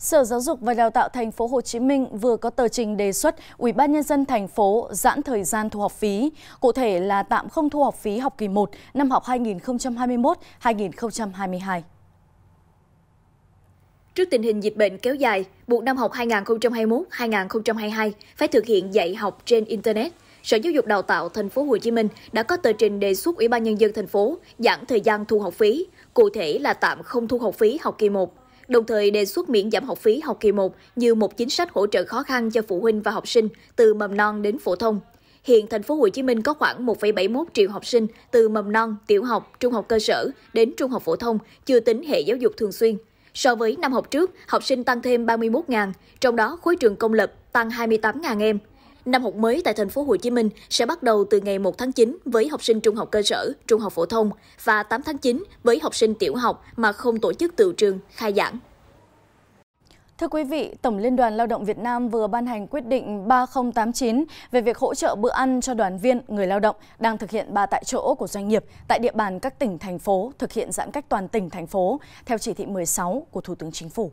Sở Giáo dục và Đào tạo thành phố Hồ Chí Minh vừa có tờ trình đề xuất Ủy ban nhân dân thành phố giãn thời gian thu học phí, cụ thể là tạm không thu học phí học kỳ 1 năm học 2021-2022. Trước tình hình dịch bệnh kéo dài, buộc năm học 2021-2022 phải thực hiện dạy học trên internet, Sở Giáo dục Đào tạo thành phố Hồ Chí Minh đã có tờ trình đề xuất Ủy ban nhân dân thành phố giãn thời gian thu học phí, cụ thể là tạm không thu học phí học kỳ 1 đồng thời đề xuất miễn giảm học phí học kỳ 1 như một chính sách hỗ trợ khó khăn cho phụ huynh và học sinh từ mầm non đến phổ thông. Hiện thành phố Hồ Chí Minh có khoảng 1,71 triệu học sinh từ mầm non, tiểu học, trung học cơ sở đến trung học phổ thông, chưa tính hệ giáo dục thường xuyên. So với năm học trước, học sinh tăng thêm 31.000, trong đó khối trường công lập tăng 28.000 em, Năm học mới tại thành phố Hồ Chí Minh sẽ bắt đầu từ ngày 1 tháng 9 với học sinh trung học cơ sở, trung học phổ thông và 8 tháng 9 với học sinh tiểu học mà không tổ chức tự trường, khai giảng. Thưa quý vị, Tổng Liên đoàn Lao động Việt Nam vừa ban hành quyết định 3089 về việc hỗ trợ bữa ăn cho đoàn viên, người lao động đang thực hiện ba tại chỗ của doanh nghiệp tại địa bàn các tỉnh, thành phố thực hiện giãn cách toàn tỉnh, thành phố theo chỉ thị 16 của Thủ tướng Chính phủ.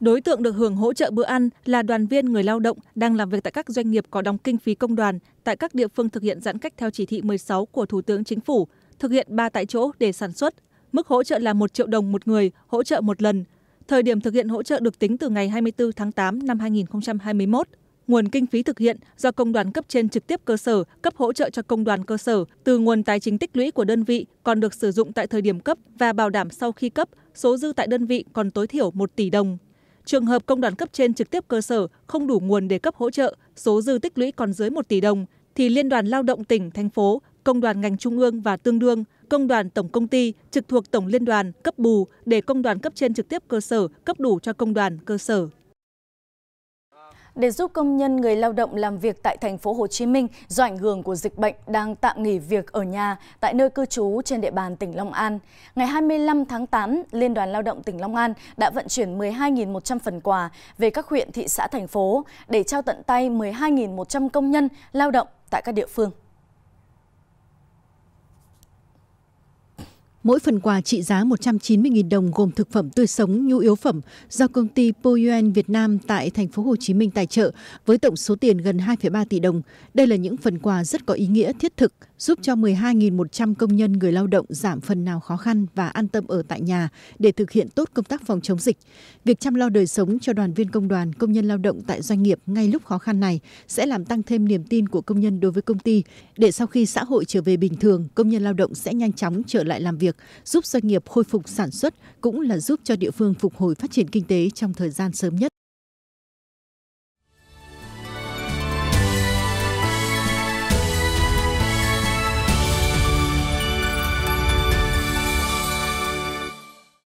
Đối tượng được hưởng hỗ trợ bữa ăn là đoàn viên người lao động đang làm việc tại các doanh nghiệp có đóng kinh phí công đoàn tại các địa phương thực hiện giãn cách theo chỉ thị 16 của Thủ tướng Chính phủ, thực hiện ba tại chỗ để sản xuất. Mức hỗ trợ là 1 triệu đồng một người, hỗ trợ một lần. Thời điểm thực hiện hỗ trợ được tính từ ngày 24 tháng 8 năm 2021. Nguồn kinh phí thực hiện do công đoàn cấp trên trực tiếp cơ sở cấp hỗ trợ cho công đoàn cơ sở từ nguồn tài chính tích lũy của đơn vị còn được sử dụng tại thời điểm cấp và bảo đảm sau khi cấp, số dư tại đơn vị còn tối thiểu 1 tỷ đồng. Trường hợp công đoàn cấp trên trực tiếp cơ sở không đủ nguồn để cấp hỗ trợ, số dư tích lũy còn dưới một tỷ đồng, thì Liên đoàn Lao động tỉnh, thành phố, công đoàn ngành trung ương và tương đương, công đoàn tổng công ty trực thuộc tổng liên đoàn cấp bù để công đoàn cấp trên trực tiếp cơ sở cấp đủ cho công đoàn cơ sở để giúp công nhân người lao động làm việc tại thành phố Hồ Chí Minh do ảnh hưởng của dịch bệnh đang tạm nghỉ việc ở nhà tại nơi cư trú trên địa bàn tỉnh Long An. Ngày 25 tháng 8, Liên đoàn Lao động tỉnh Long An đã vận chuyển 12.100 phần quà về các huyện, thị xã, thành phố để trao tận tay 12.100 công nhân lao động tại các địa phương. Mỗi phần quà trị giá 190.000 đồng gồm thực phẩm tươi sống, nhu yếu phẩm do công ty Poyuen Việt Nam tại thành phố Hồ Chí Minh tài trợ với tổng số tiền gần 2,3 tỷ đồng. Đây là những phần quà rất có ý nghĩa thiết thực giúp cho 12.100 công nhân người lao động giảm phần nào khó khăn và an tâm ở tại nhà để thực hiện tốt công tác phòng chống dịch. Việc chăm lo đời sống cho đoàn viên công đoàn, công nhân lao động tại doanh nghiệp ngay lúc khó khăn này sẽ làm tăng thêm niềm tin của công nhân đối với công ty để sau khi xã hội trở về bình thường, công nhân lao động sẽ nhanh chóng trở lại làm việc việc, giúp doanh nghiệp khôi phục sản xuất cũng là giúp cho địa phương phục hồi phát triển kinh tế trong thời gian sớm nhất.